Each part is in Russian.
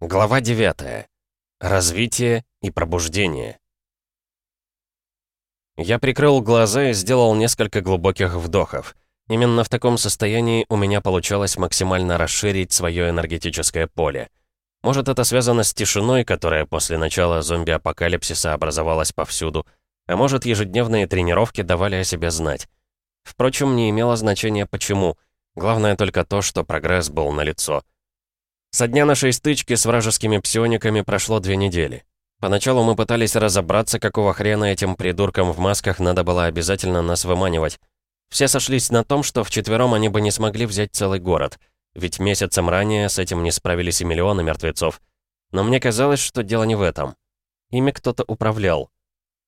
Глава 9. Развитие и пробуждение. Я прикрыл глаза и сделал несколько глубоких вдохов. Именно в таком состоянии у меня получалось максимально расширить свое энергетическое поле. Может, это связано с тишиной, которая после начала зомби-апокалипсиса образовалась повсюду, а может, ежедневные тренировки давали о себе знать. Впрочем, не имело значения почему. Главное только то, что прогресс был налицо. Со дня нашей стычки с вражескими псиониками прошло две недели. Поначалу мы пытались разобраться, какого хрена этим придуркам в масках надо было обязательно нас выманивать. Все сошлись на том, что вчетвером они бы не смогли взять целый город, ведь месяцем ранее с этим не справились и миллионы мертвецов. Но мне казалось, что дело не в этом. Ими кто-то управлял.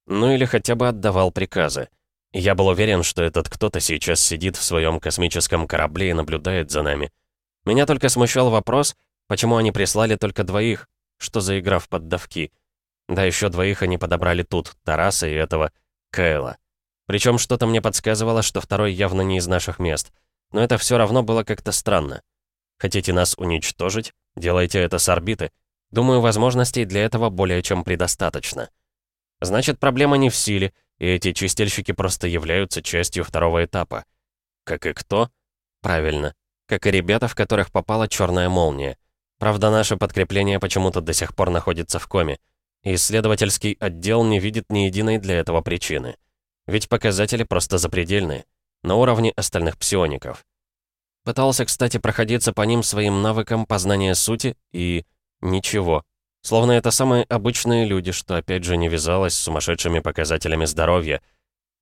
Ну или хотя бы отдавал приказы. я был уверен, что этот кто-то сейчас сидит в своем космическом корабле и наблюдает за нами. Меня только смущал вопрос, Почему они прислали только двоих? Что за игра в поддавки? Да еще двоих они подобрали тут, Тараса и этого, Кайла. Причем что-то мне подсказывало, что второй явно не из наших мест. Но это все равно было как-то странно. Хотите нас уничтожить? Делайте это с орбиты. Думаю, возможностей для этого более чем предостаточно. Значит, проблема не в силе, и эти чистильщики просто являются частью второго этапа. Как и кто? Правильно. Как и ребята, в которых попала черная молния. Правда, наше подкрепление почему-то до сих пор находится в коме. И исследовательский отдел не видит ни единой для этого причины. Ведь показатели просто запредельные. На уровне остальных псиоников. Пытался, кстати, проходиться по ним своим навыкам познания сути и... ничего. Словно это самые обычные люди, что опять же не вязалось с сумасшедшими показателями здоровья.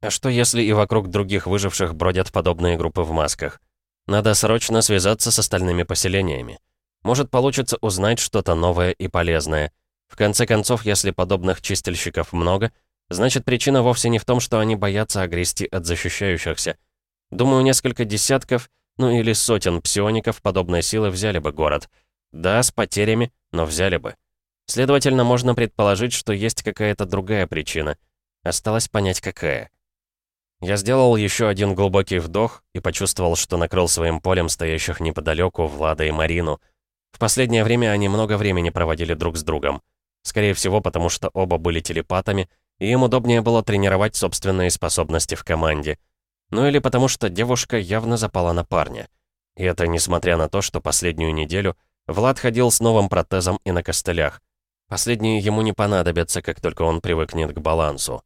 А что если и вокруг других выживших бродят подобные группы в масках? Надо срочно связаться с остальными поселениями. Может, получится узнать что-то новое и полезное. В конце концов, если подобных чистильщиков много, значит причина вовсе не в том, что они боятся огрести от защищающихся. Думаю, несколько десятков, ну или сотен псиоников подобной силы взяли бы город. Да, с потерями, но взяли бы. Следовательно, можно предположить, что есть какая-то другая причина. Осталось понять, какая. Я сделал еще один глубокий вдох и почувствовал, что накрыл своим полем стоящих неподалеку Влада и Марину — в последнее время они много времени проводили друг с другом. Скорее всего, потому что оба были телепатами, и им удобнее было тренировать собственные способности в команде. Ну или потому что девушка явно запала на парня. И это несмотря на то, что последнюю неделю Влад ходил с новым протезом и на костылях. Последние ему не понадобятся, как только он привыкнет к балансу.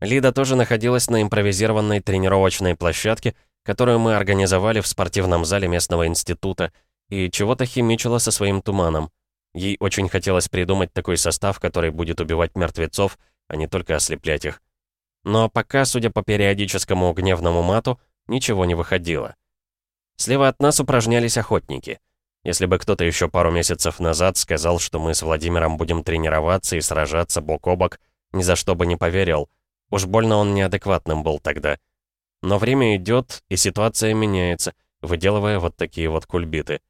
Лида тоже находилась на импровизированной тренировочной площадке, которую мы организовали в спортивном зале местного института, и чего-то химичила со своим туманом. Ей очень хотелось придумать такой состав, который будет убивать мертвецов, а не только ослеплять их. Но пока, судя по периодическому гневному мату, ничего не выходило. Слева от нас упражнялись охотники. Если бы кто-то еще пару месяцев назад сказал, что мы с Владимиром будем тренироваться и сражаться бок о бок, ни за что бы не поверил. Уж больно он неадекватным был тогда. Но время идет, и ситуация меняется, выделывая вот такие вот кульбиты.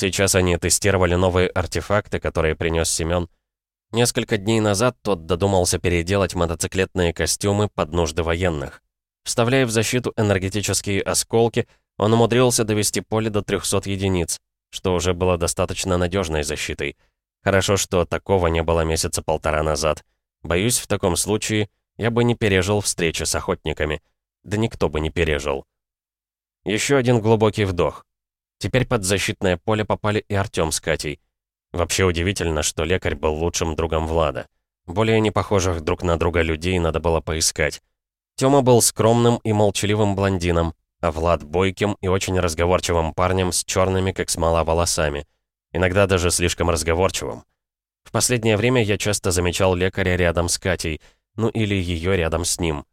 Сейчас они тестировали новые артефакты, которые принес Семен. Несколько дней назад тот додумался переделать мотоциклетные костюмы под нужды военных. Вставляя в защиту энергетические осколки, он умудрился довести поле до 300 единиц, что уже было достаточно надежной защитой. Хорошо, что такого не было месяца полтора назад. Боюсь, в таком случае я бы не пережил встречи с охотниками. Да никто бы не пережил. Еще один глубокий вдох. Теперь под защитное поле попали и Артём с Катей. Вообще удивительно, что лекарь был лучшим другом Влада. Более не похожих друг на друга людей надо было поискать. Тёма был скромным и молчаливым блондином, а Влад бойким и очень разговорчивым парнем с черными, как смола, волосами. Иногда даже слишком разговорчивым. В последнее время я часто замечал лекаря рядом с Катей, ну или ее рядом с ним.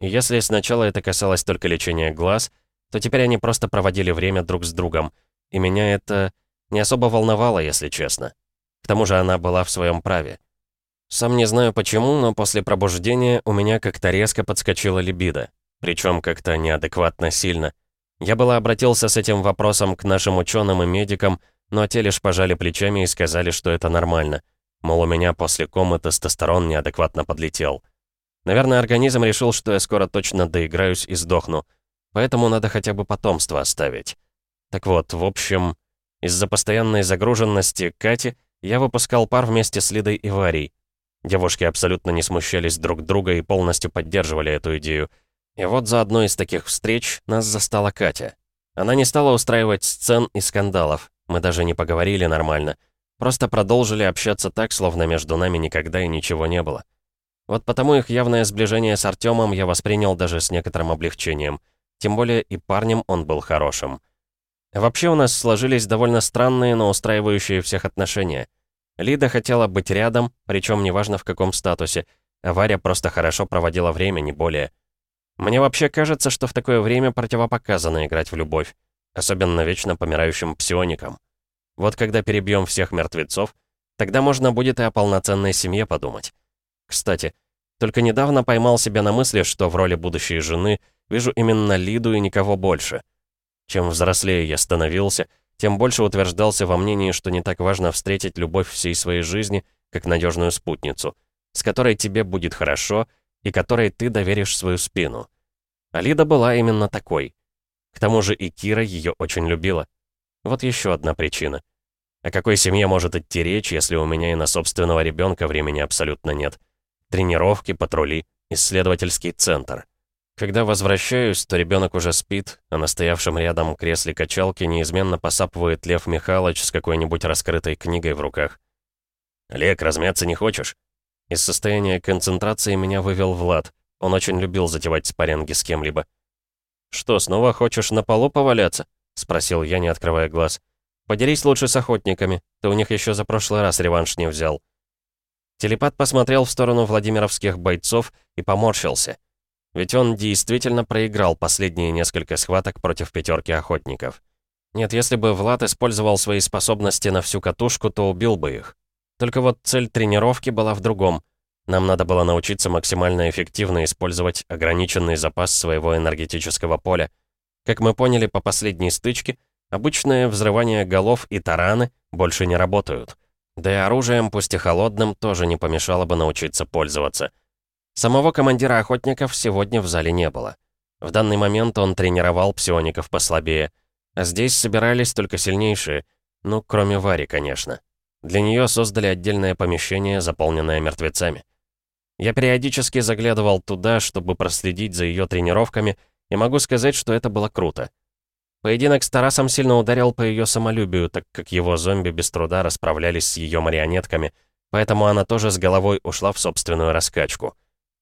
И если сначала это касалось только лечения глаз, то теперь они просто проводили время друг с другом. И меня это не особо волновало, если честно. К тому же она была в своем праве. Сам не знаю почему, но после пробуждения у меня как-то резко подскочила либидо. Причем как-то неадекватно сильно. Я было обратился с этим вопросом к нашим ученым и медикам, но те лишь пожали плечами и сказали, что это нормально. Мол, у меня после комы тестостерон неадекватно подлетел. Наверное, организм решил, что я скоро точно доиграюсь и сдохну. Поэтому надо хотя бы потомство оставить. Так вот, в общем, из-за постоянной загруженности Кати я выпускал пар вместе с Лидой и Варей. Девушки абсолютно не смущались друг друга и полностью поддерживали эту идею. И вот за одной из таких встреч нас застала Катя. Она не стала устраивать сцен и скандалов. Мы даже не поговорили нормально. Просто продолжили общаться так, словно между нами никогда и ничего не было. Вот потому их явное сближение с Артемом я воспринял даже с некоторым облегчением. Тем более и парнем он был хорошим. Вообще у нас сложились довольно странные, но устраивающие всех отношения. Лида хотела быть рядом, причем неважно в каком статусе, а Варя просто хорошо проводила время, не более. Мне вообще кажется, что в такое время противопоказано играть в любовь, особенно вечно помирающим псионикам. Вот когда перебьем всех мертвецов, тогда можно будет и о полноценной семье подумать. Кстати, только недавно поймал себя на мысли, что в роли будущей жены вижу именно Лиду и никого больше. Чем взрослее я становился, тем больше утверждался во мнении, что не так важно встретить любовь всей своей жизни, как надежную спутницу, с которой тебе будет хорошо и которой ты доверишь свою спину. А Лида была именно такой. К тому же и Кира ее очень любила. Вот еще одна причина. О какой семье может идти речь, если у меня и на собственного ребенка времени абсолютно нет? Тренировки, патрули, исследовательский центр. Когда возвращаюсь, то ребенок уже спит, а на стоявшем рядом кресле качалки неизменно посапывает Лев Михайлович с какой-нибудь раскрытой книгой в руках. «Олег, размяться не хочешь?» Из состояния концентрации меня вывел Влад. Он очень любил затевать спарринги с кем-либо. «Что, снова хочешь на полу поваляться?» — спросил я, не открывая глаз. «Поделись лучше с охотниками. Ты у них еще за прошлый раз реванш не взял». Телепат посмотрел в сторону владимировских бойцов и поморщился. Ведь он действительно проиграл последние несколько схваток против пятерки охотников. Нет, если бы Влад использовал свои способности на всю катушку, то убил бы их. Только вот цель тренировки была в другом. Нам надо было научиться максимально эффективно использовать ограниченный запас своего энергетического поля. Как мы поняли по последней стычке, обычное взрывание голов и тараны больше не работают. Да и оружием, пусть и холодным, тоже не помешало бы научиться пользоваться. Самого командира охотников сегодня в зале не было. В данный момент он тренировал псиоников послабее. А здесь собирались только сильнейшие, ну, кроме Вари, конечно. Для нее создали отдельное помещение, заполненное мертвецами. Я периодически заглядывал туда, чтобы проследить за ее тренировками, и могу сказать, что это было круто. Поединок с Тарасом сильно ударил по ее самолюбию, так как его зомби без труда расправлялись с ее марионетками, поэтому она тоже с головой ушла в собственную раскачку.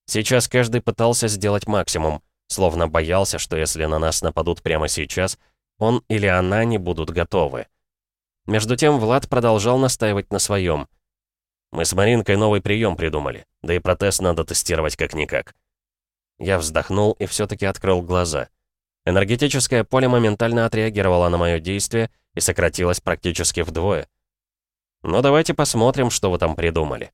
Сейчас каждый пытался сделать максимум, словно боялся, что если на нас нападут прямо сейчас, он или она не будут готовы. Между тем Влад продолжал настаивать на своем. Мы с Маринкой новый прием придумали, да и протез надо тестировать как-никак. Я вздохнул и все-таки открыл глаза. Энергетическое поле моментально отреагировало на мое действие и сократилось практически вдвое. Но «Ну, давайте посмотрим, что вы там придумали.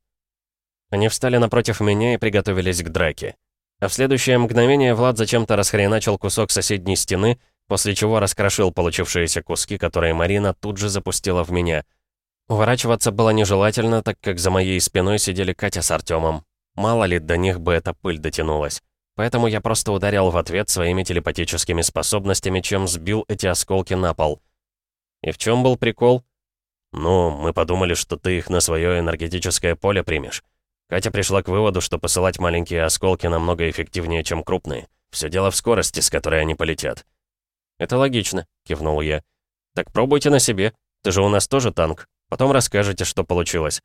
Они встали напротив меня и приготовились к драке. А в следующее мгновение Влад зачем-то расхреначил кусок соседней стены, после чего раскрошил получившиеся куски, которые Марина тут же запустила в меня — Уворачиваться было нежелательно, так как за моей спиной сидели Катя с Артемом. Мало ли, до них бы эта пыль дотянулась. Поэтому я просто ударил в ответ своими телепатическими способностями, чем сбил эти осколки на пол. И в чем был прикол? Ну, мы подумали, что ты их на свое энергетическое поле примешь. Катя пришла к выводу, что посылать маленькие осколки намного эффективнее, чем крупные. Все дело в скорости, с которой они полетят. «Это логично», — кивнул я. «Так пробуйте на себе. Ты же у нас тоже танк. Потом расскажете, что получилось.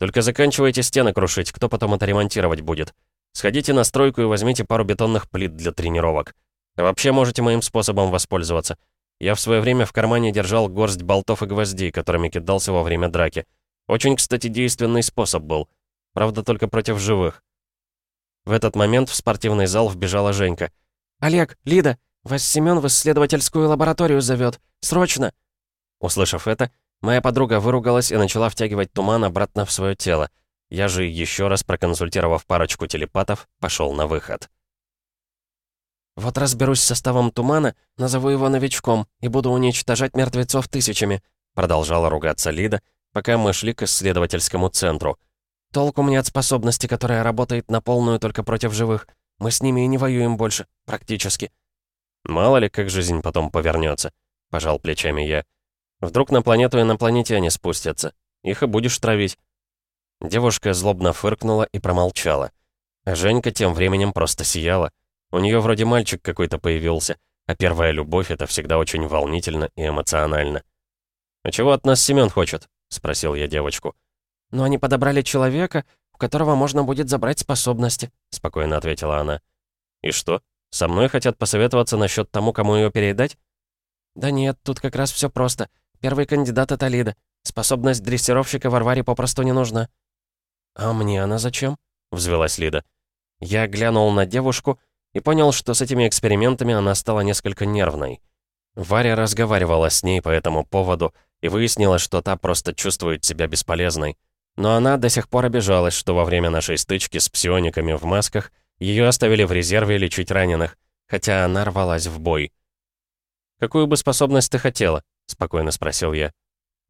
Только заканчивайте стены крушить, кто потом это ремонтировать будет. Сходите на стройку и возьмите пару бетонных плит для тренировок. Вообще можете моим способом воспользоваться. Я в свое время в кармане держал горсть болтов и гвоздей, которыми кидался во время драки. Очень, кстати, действенный способ был. Правда, только против живых. В этот момент в спортивный зал вбежала Женька. «Олег, Лида, вас Семён в исследовательскую лабораторию зовет. Срочно!» Услышав это, Моя подруга выругалась и начала втягивать туман обратно в свое тело. Я же, еще раз проконсультировав парочку телепатов, пошел на выход. «Вот разберусь с составом тумана, назову его новичком и буду уничтожать мертвецов тысячами», продолжала ругаться Лида, пока мы шли к исследовательскому центру. «Толку мне от способности, которая работает на полную только против живых. Мы с ними и не воюем больше, практически». «Мало ли, как жизнь потом повернется», — пожал плечами я. Вдруг на планету инопланетяне спустятся. Их и будешь травить». Девушка злобно фыркнула и промолчала. А Женька тем временем просто сияла. У нее вроде мальчик какой-то появился, а первая любовь — это всегда очень волнительно и эмоционально. «А чего от нас Семён хочет?» — спросил я девочку. «Но они подобрали человека, у которого можно будет забрать способности», — спокойно ответила она. «И что? Со мной хотят посоветоваться насчет тому, кому ее передать?» «Да нет, тут как раз все просто. Первый кандидат — это Лида. Способность дрессировщика Варваре попросту не нужна». «А мне она зачем?» — взвелась Лида. Я глянул на девушку и понял, что с этими экспериментами она стала несколько нервной. Варя разговаривала с ней по этому поводу и выяснила, что та просто чувствует себя бесполезной. Но она до сих пор обижалась, что во время нашей стычки с псиониками в масках ее оставили в резерве лечить раненых, хотя она рвалась в бой. «Какую бы способность ты хотела?» — спокойно спросил я.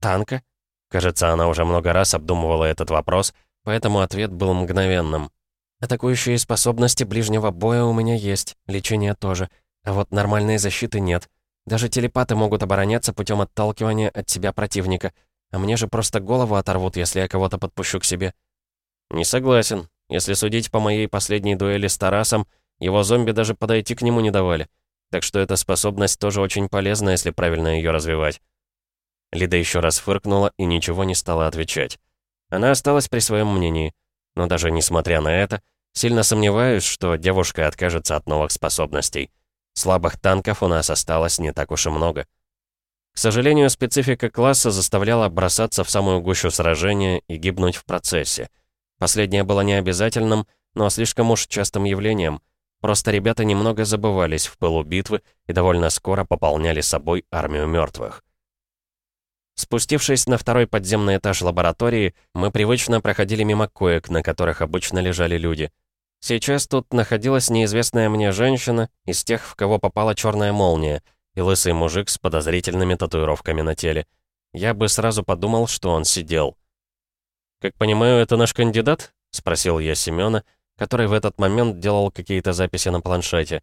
«Танка?» Кажется, она уже много раз обдумывала этот вопрос, поэтому ответ был мгновенным. «Атакующие способности ближнего боя у меня есть, лечение тоже, а вот нормальной защиты нет. Даже телепаты могут обороняться путем отталкивания от себя противника, а мне же просто голову оторвут, если я кого-то подпущу к себе». «Не согласен. Если судить по моей последней дуэли с Тарасом, его зомби даже подойти к нему не давали. Так что эта способность тоже очень полезна, если правильно ее развивать». Лида еще раз фыркнула и ничего не стала отвечать. Она осталась при своем мнении. Но даже несмотря на это, сильно сомневаюсь, что девушка откажется от новых способностей. Слабых танков у нас осталось не так уж и много. К сожалению, специфика класса заставляла бросаться в самую гущу сражения и гибнуть в процессе. Последнее было не обязательным, но слишком уж частым явлением. Просто ребята немного забывались в пылу битвы и довольно скоро пополняли собой армию мертвых. Спустившись на второй подземный этаж лаборатории, мы привычно проходили мимо коек, на которых обычно лежали люди. Сейчас тут находилась неизвестная мне женщина из тех, в кого попала черная молния, и лысый мужик с подозрительными татуировками на теле. Я бы сразу подумал, что он сидел. «Как понимаю, это наш кандидат?» — спросил я Семёна, который в этот момент делал какие-то записи на планшете.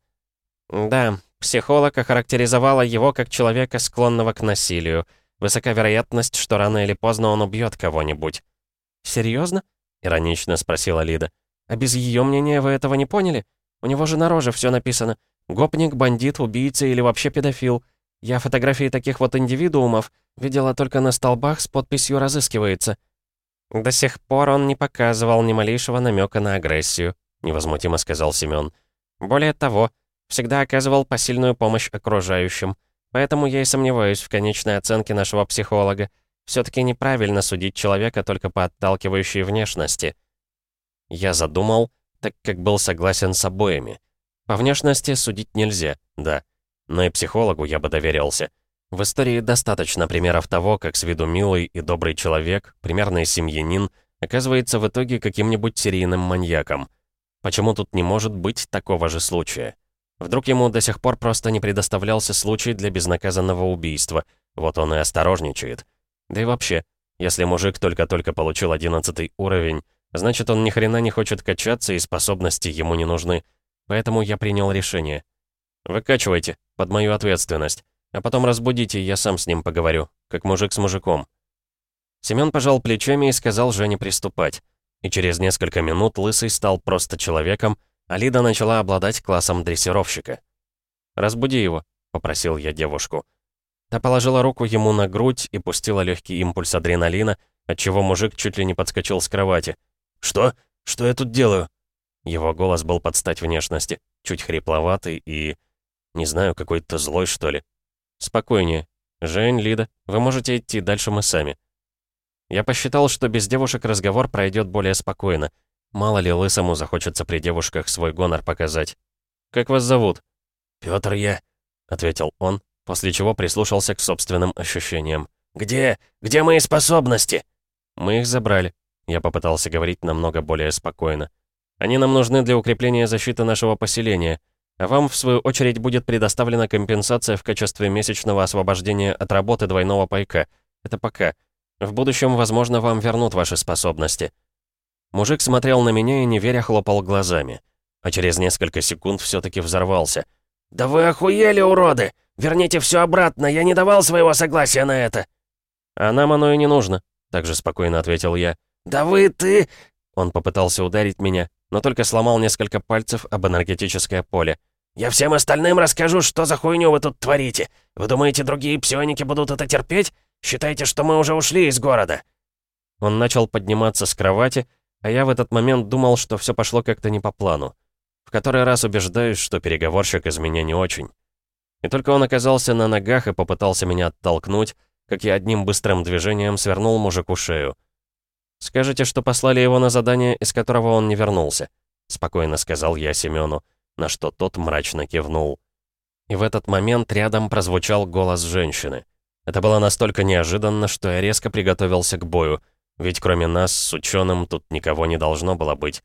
«Да, психолог охарактеризовала его как человека, склонного к насилию. Высока вероятность, что рано или поздно он убьет кого-нибудь». «Серьезно?» — иронично спросила Лида. «А без ее мнения вы этого не поняли? У него же на роже все написано. Гопник, бандит, убийца или вообще педофил. Я фотографии таких вот индивидуумов видела только на столбах с подписью «Разыскивается». «До сих пор он не показывал ни малейшего намека на агрессию», — невозмутимо сказал Семён. «Более того, всегда оказывал посильную помощь окружающим. Поэтому я и сомневаюсь в конечной оценке нашего психолога. Все-таки неправильно судить человека только по отталкивающей внешности. Я задумал, так как был согласен с обоими. По внешности судить нельзя, да. Но и психологу я бы доверился. В истории достаточно примеров того, как с виду милый и добрый человек, примерный семьянин, оказывается в итоге каким-нибудь серийным маньяком. Почему тут не может быть такого же случая? Вдруг ему до сих пор просто не предоставлялся случай для безнаказанного убийства. Вот он и осторожничает. Да и вообще, если мужик только-только получил одиннадцатый уровень, значит он ни хрена не хочет качаться и способности ему не нужны. Поэтому я принял решение. Выкачивайте, под мою ответственность. А потом разбудите, я сам с ним поговорю, как мужик с мужиком. Семён пожал плечами и сказал Жене приступать. И через несколько минут Лысый стал просто человеком, Алида начала обладать классом дрессировщика. «Разбуди его», — попросил я девушку. Та положила руку ему на грудь и пустила легкий импульс адреналина, отчего мужик чуть ли не подскочил с кровати. «Что? Что я тут делаю?» Его голос был под стать внешности, чуть хрипловатый и... Не знаю, какой-то злой, что ли. «Спокойнее. Жень, Лида, вы можете идти, дальше мы сами». Я посчитал, что без девушек разговор пройдет более спокойно, Мало ли лысому захочется при девушках свой гонор показать. «Как вас зовут?» «Пётр я», — ответил он, после чего прислушался к собственным ощущениям. «Где? Где мои способности?» «Мы их забрали», — я попытался говорить намного более спокойно. «Они нам нужны для укрепления защиты нашего поселения, а вам, в свою очередь, будет предоставлена компенсация в качестве месячного освобождения от работы двойного пайка. Это пока. В будущем, возможно, вам вернут ваши способности». Мужик смотрел на меня и, не веря, хлопал глазами. А через несколько секунд все таки взорвался. «Да вы охуели, уроды! Верните все обратно, я не давал своего согласия на это!» «А нам оно и не нужно», также спокойно ответил я. «Да вы, ты...» Он попытался ударить меня, но только сломал несколько пальцев об энергетическое поле. «Я всем остальным расскажу, что за хуйню вы тут творите. Вы думаете, другие псионики будут это терпеть? Считайте, что мы уже ушли из города». Он начал подниматься с кровати, а я в этот момент думал, что все пошло как-то не по плану. В который раз убеждаюсь, что переговорщик из меня не очень. И только он оказался на ногах и попытался меня оттолкнуть, как я одним быстрым движением свернул мужику шею. «Скажите, что послали его на задание, из которого он не вернулся», — спокойно сказал я Семену, на что тот мрачно кивнул. И в этот момент рядом прозвучал голос женщины. Это было настолько неожиданно, что я резко приготовился к бою, ведь кроме нас с ученым тут никого не должно было быть.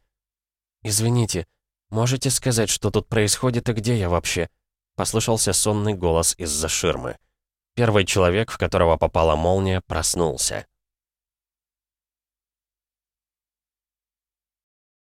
«Извините, можете сказать, что тут происходит и где я вообще?» Послышался сонный голос из-за ширмы. Первый человек, в которого попала молния, проснулся.